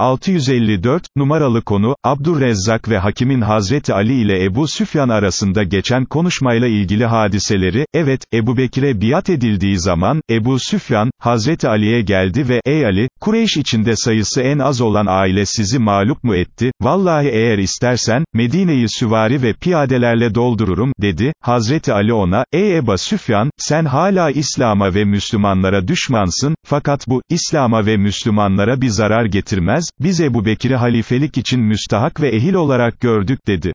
654, numaralı konu, Abdurrezzak ve Hakim'in Hazreti Ali ile Ebu Süfyan arasında geçen konuşmayla ilgili hadiseleri, evet, Ebu Bekir'e biat edildiği zaman, Ebu Süfyan, Hazreti Ali'ye geldi ve, ey Ali, Kureyş içinde sayısı en az olan aile sizi mağlup mu etti, vallahi eğer istersen, Medine'yi süvari ve piyadelerle doldururum, dedi, Hazreti Ali ona, ey Ebu Süfyan, sen hala İslam'a ve Müslümanlara düşmansın, fakat bu, İslam'a ve Müslümanlara bir zarar getirmez, biz Ebu Bekir'i halifelik için müstahak ve ehil olarak gördük dedi.